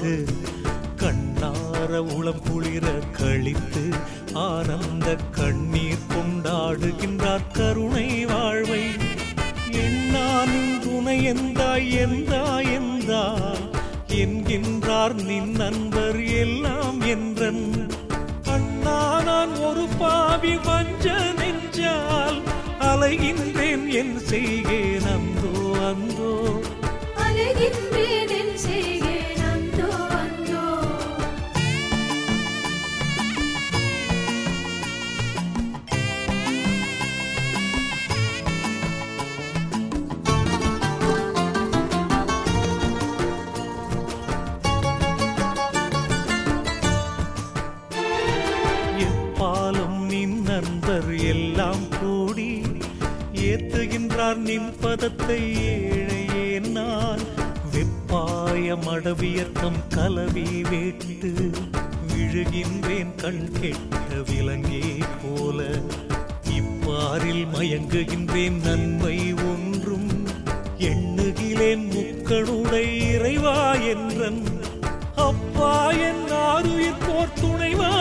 கழித்து கண்ணார உளம் குளிர கழித்து ஆனந்த கண்ணீர் கொண்டாடுகின்றார் கருணை வாழ்வை. எண்ணானின் துணை எந்தா எந்தா எந்தா என்கின்றார் நின் நண்பர் எல்லாம் என்றன். அண்ணா நான் ஒரு பாவி வஞ்ச நெஞ்சால் அலைகின்றேன் என் செய்கேன் அந்தோ அந்தோ. அலைகின்றேன் என் செய்கேன் ஏத்துகின்றார் பதத்தை ஏழையே நான்? வெப்பாய மடவியர்த்தம் கலவி வேட்டு விழுகின்றேன் கண் கெட்ட விலங்கே போல. இப்பாரில் மயங்குகின்றேன் நன்மை ஒன்றும். எண்ணுகிலேன் முக்கணுடை இறைவா என்றன். அப்பா என் ஆறுயிர் போர் துணைவா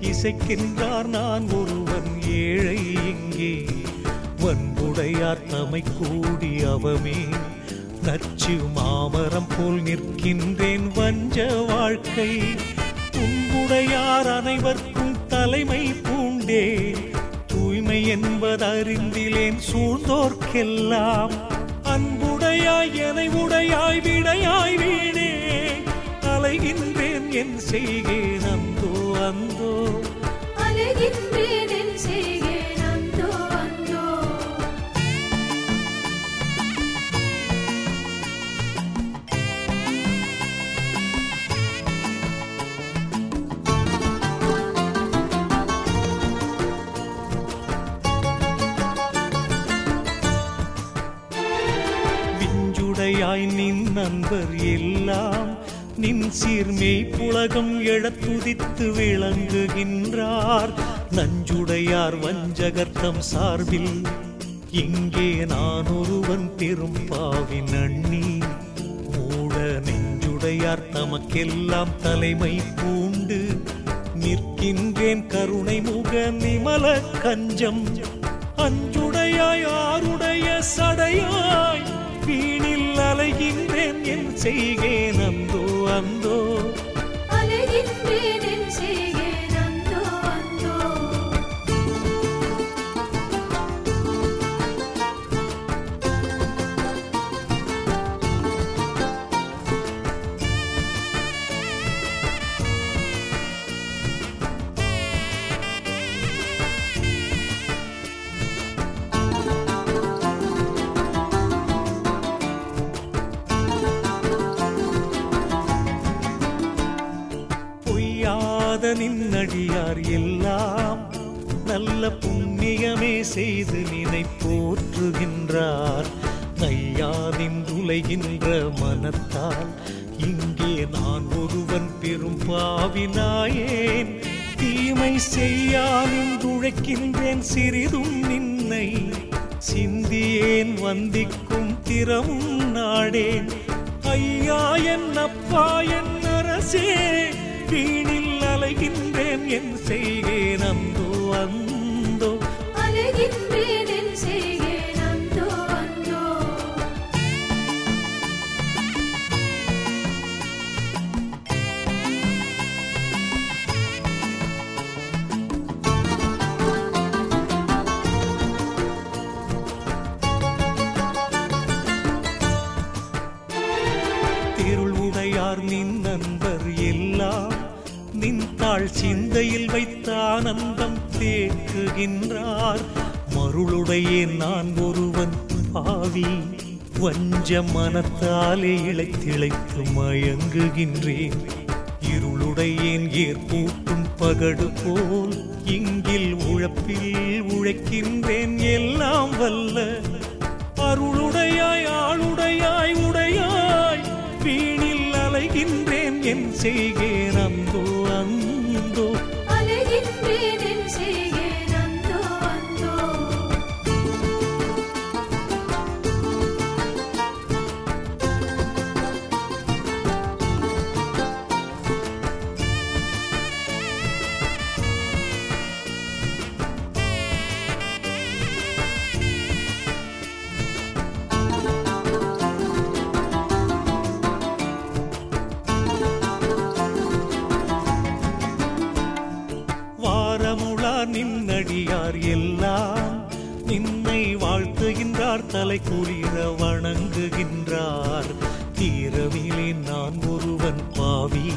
இசைக்கின்றார் நான் ஒருவன் ஏழை இங்கே. வன்புடையார் தமை கூடி அவமே. நச்சு மாமரம் போல் நிற்கின்றேன் வஞ்ச வாழ்க்கை. உன்புடையார் அனைவர்க்கும் தலைமை பூண்டே. தூய்மை என்பது அறிந்திலேன் சூழ்ந்தோர்க்கெல்லாம். அன்புடையாய் எனை உடையாய் விடையாய் வீடே அலைகின்றேன் என் செய்கேன் அந்தோ அந்தோ அலைகின்றேன் என் செய்கேன் அந்தோ அந்தோ விஞ்சுடையாய் நின் நண்பர் எல்லாம் நின் சீர்மை புலகம் எழத் துதித்து விளங்குகின்றார். நஞ்சுடையார் வஞ்சகர்த்தம் சார்பில் இங்கே நான் ஒருவன் பெரும் பாவின் அண்ணி மூட நெஞ்சுடையார் தமக்கெல்லாம் தலைமை பூண்டு. நிற்கின்றேன் கருணை முக நிமல கஞ்சம். அஞ்சுடையாய் ஆருடைய சடையாய் வீணில் அலைகின்றேன் என் செய்கேன் அந்தோ அந்தோ அலைகின்றேன் என் செய்கேன் நாதனின் அடியார் எல்லாம் நல்ல புண்ணியமே செய்து நினை போற்றுகின்றார் நையாதின் மனத்தால் இங்கே நான் ஒருவன் பெரும் பாவினாயேன். தீமை செய்யானின் உழைக்கின்றேன் சிறிதும் நின்னை சிந்தியேன் வந்திக்கும் திறமும் நாடேன். ஐயா என் அப்பா என் அரசே வீணில் அலைகின்றேன் என் செய்கேன் அந்தோ அந்தோ. அலைகின்றேன் என் செய்கேன் அந்தோ அந்தோ. திருள் நின் அவள் சிந்தையில் வைத்த ஆனந்தம் தேக்குகின்றார். மருளுடைய நான் ஒருவன் பாவி. வஞ்ச மனத்தாலே இழைத்திழைத்து மயங்குகின்றேன். இருளுடையேன் ஏற்பூட்டும் பகடு போல் இங்கில் உழப்பில் உழைக்கின்றேன். எல்லாம் வல்ல அருளுடையாய் ஆளுடையாய் உடையாய் வீணில் அலைகின்றேன். என் செய்கேன் அந்தோ மாலை குளிர வணங்குகின்றார். தீரவிலே நான் ஒருவன் பாவி.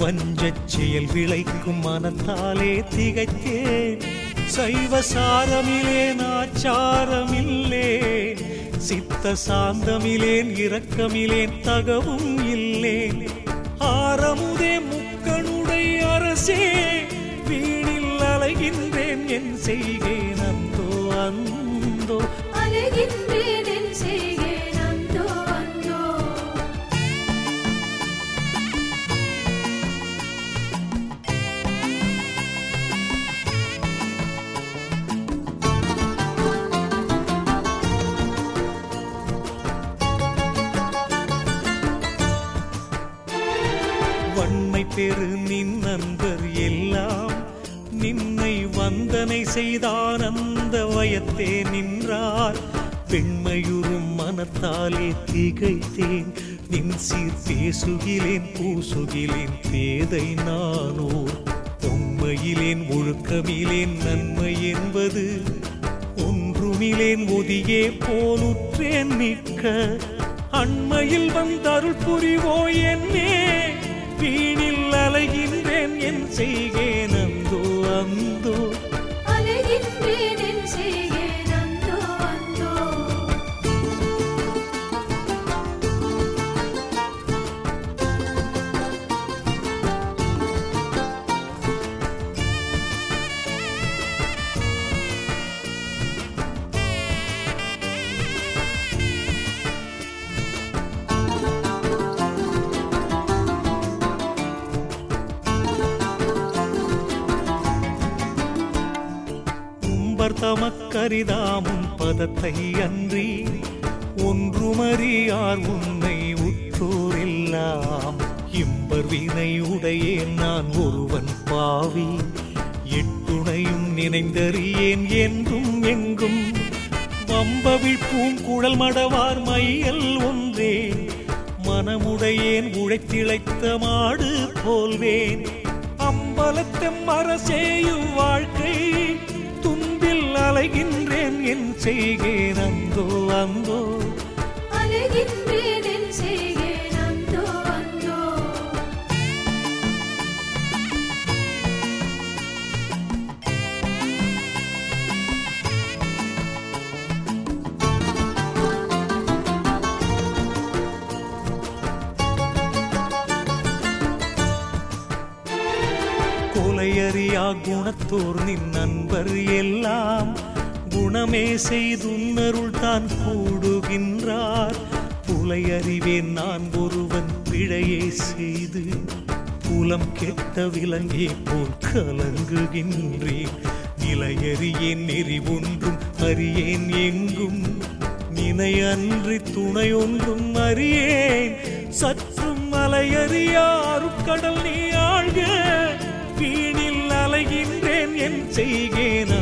வஞ்சச் செயல் விளைக்கும் மனத்தாலே திகைத்தேன். சைவ சாரமிலேன் ஆச்சாரமில்லேன் சித்த சாந்தமிலேன் இரக்கமிலேன் தகவும் இல்லேன் ஆரமுதே முக்கனுடை அரசே. வீணில் அலைகின்றேன் என் செய்கேன் அந்தோ அந்த பெரு நின் நண்பர் எல்லாம். நின்னை வந்தனை செய்தானந்த வயத்தே நின்றார். பெண்மையுறும் மனத்தாலே திகைத்தேன். நின் சீர் பேசுகிலேன் பூசுகிலேன் பேதை நானோ. உண்மையிலேன் ஒழுக்கமிலேன் நன்மை என்பது. ஒன்றுமிலேன் ஒதியே போலுற்றேன் நிற்க அண்மையில் வந்தருள் புரிவோ என்னே. வீணில் அலைகின்றேன் என் செய்கேன் சரிதாமும் பதத்தை அன்றி ஒன்றுமறியார் உன்னை உற்றோரெல்லாம். இம்பர் வினை உடையேன் நான் ஒருவன் பாவி. எட்டுணையும் நினைந்தறியேன் என்றும் எங்கும். வம்பவிழ்ப்பும் குழல் மடவார் மையல் ஒன்றே. மனமுடையேன் உழைத்திழைத்த மாடு போல்வேன். அம்பலத்தம் அரசேயும் வாழ்க்கை அலைகின்றேன் என் செய்கேன் அந்தோ. அந்தோ அலைகின்றேன் என் செய்கேன் கொலையறியா குணத்தோர் நின் நண்பர் எல்லாம் குணமே செய்துன்னருள் தான் கூடுகின்றார். புலையறிவேன் நான் ஒருவன் பிழையே செய்து புலம் கெட்ட விலங்கே போல் கலங்குகின்றேன். நிலையறியேன் நெறி ஒன்றும் அறியேன் எங்கும். நினையன்றி துணை ஒன்றும் அறியேன். சற்றும் மலையறியாரும் கடல் நீ ஆழ்க செய்கேனா